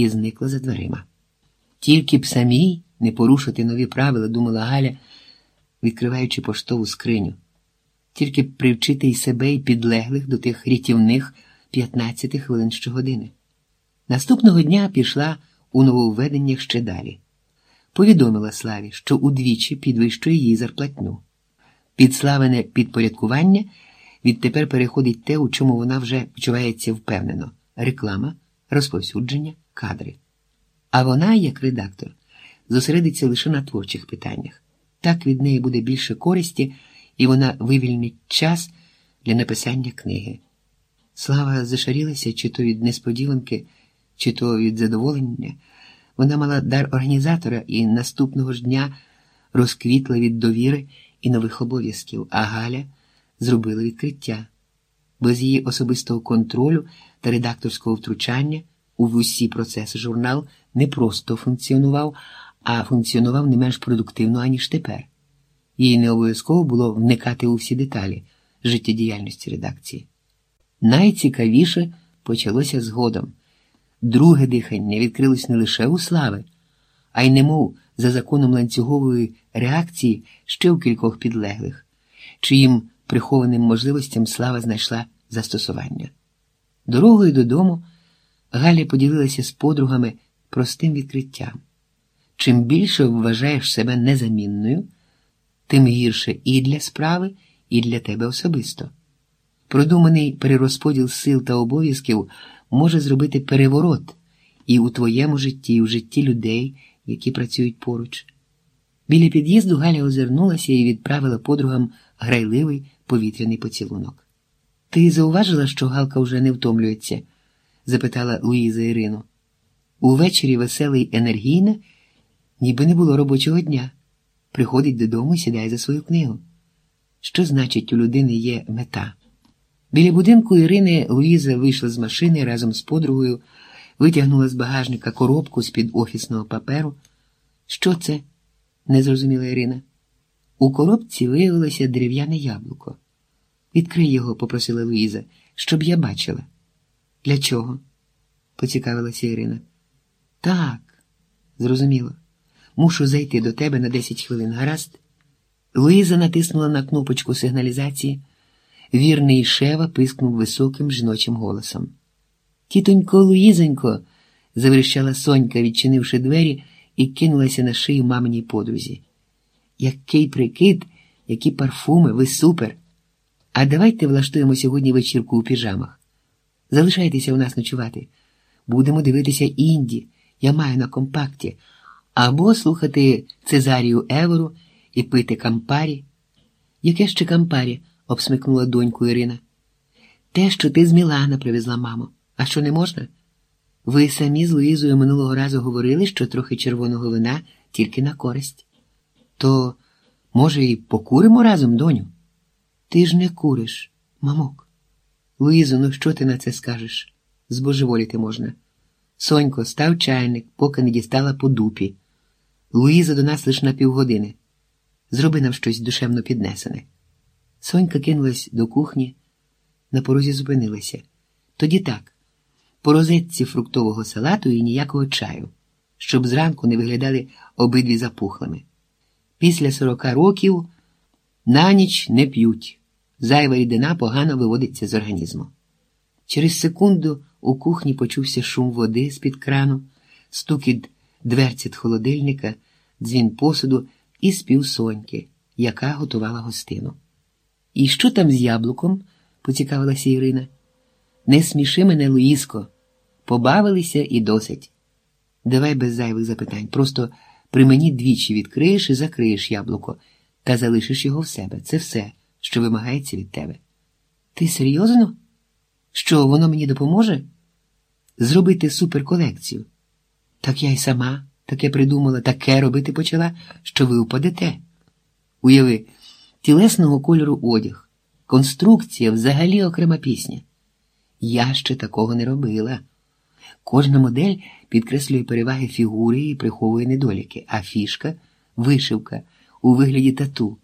і зникла за дверима. Тільки б самій не порушити нові правила, думала Галя, відкриваючи поштову скриню, тільки б привчити і себе, і підлеглих до тих рятівних 15 хвилин щогодини. Наступного дня пішла у нововведеннях ще далі. Повідомила Славі, що удвічі підвищує їй зарплатню. Підславене підпорядкування відтепер переходить те, у чому вона вже почувається впевнено реклама, розповсюдження, кадри. А вона, як редактор, зосередиться лише на творчих питаннях. Так від неї буде більше користі, і вона вивільнить час для написання книги. Слава зашарілася, чи то від несподіванки, чи то від задоволення. Вона мала дар організатора і наступного ж дня розквітла від довіри і нових обов'язків, а Галя зробила відкриття. Без її особистого контролю та редакторського втручання у усі процеси журнал не просто функціонував, а функціонував не менш продуктивно, аніж тепер. Їй не обов'язково було вникати у всі деталі життєдіяльності редакції. Найцікавіше почалося згодом. Друге дихання відкрилось не лише у слави, а й немов за законом ланцюгової реакції ще в кількох підлеглих, чиїм прихованим можливостям слава знайшла застосування. Дорогою додому Галя поділилася з подругами простим відкриттям. Чим більше вважаєш себе незамінною, тим гірше і для справи, і для тебе особисто. Продуманий перерозподіл сил та обов'язків може зробити переворот і у твоєму житті, і у житті людей, які працюють поруч. Біля під'їзду Галя озирнулася і відправила подругам грайливий повітряний поцілунок. Ти зауважила, що Галка вже не втомлюється? Запитала Луїза Ірину. Увечері веселий енергійна, ніби не було робочого дня. Приходить додому і сідає за свою книгу. Що значить, у людини є мета? Біля будинку Ірини Луїза вийшла з машини разом з подругою, витягнула з багажника коробку з-під офісного паперу. Що це? не зрозуміла Ірина. У коробці виявилося дерев'яне яблуко. Відкрий його, попросила Луїза, щоб я бачила. Для чого? поцікавилася Ірина. Так, зрозуміло. Мушу зайти до тебе на 10 хвилин, гаразд? Луїза натиснула на кнопочку сигналізації. Вірний шева пискнув високим жіночим голосом. Тітонько, Луїзонько, заверещала Сонька, відчинивши двері, і кинулася на шию маминій подрузі. Який прикид, які парфуми, ви супер! А давайте влаштуємо сьогодні вечірку у піжамах. Залишайтеся у нас ночувати. Будемо дивитися інді, я маю на компакті, або слухати Цезарію Евору і пити кампарі. Яке ще кампарі? обсмикнула доньку Ірина. Те, що ти з Мілана привезла, мамо. А що не можна? Ви самі з Луїзою минулого разу говорили, що трохи червоного вина тільки на користь. То, може, і покуримо разом, доню? Ти ж не куриш, мамок. Луїзо, ну що ти на це скажеш? Збожеволіти можна. Сонько, став чайник, поки не дістала по дупі. Луїза до нас лише на півгодини. Зроби нам щось душевно піднесене. Сонька кинулась до кухні, на порозі зупинилася. Тоді так, по розетці фруктового салату і ніякого чаю, щоб зранку не виглядали обидві запухлими. Після сорока років на ніч не п'ють. Зайва рідина погано виводиться з організму. Через секунду у кухні почувся шум води з-під крану, стукіт дверцять холодильника, дзвін посуду і спів соньки, яка готувала гостину. І що там з яблуком? поцікавилася Ірина. Не сміши мене, Луїско. Побавилися і досить. Давай без зайвих запитань. Просто при мені двічі відкриєш і закриєш яблуко та залишиш його в себе. Це все, що вимагається від тебе. Ти серйозно? Що, воно мені допоможе? Зробити суперколекцію. Так я й сама таке придумала, таке робити почала, що ви упадете. Уяви тілесного кольору одяг, конструкція взагалі окрема пісня. Я ще такого не робила. Кожна модель підкреслює переваги фігури і приховує недоліки, а фішка вишивка у вигляді тату.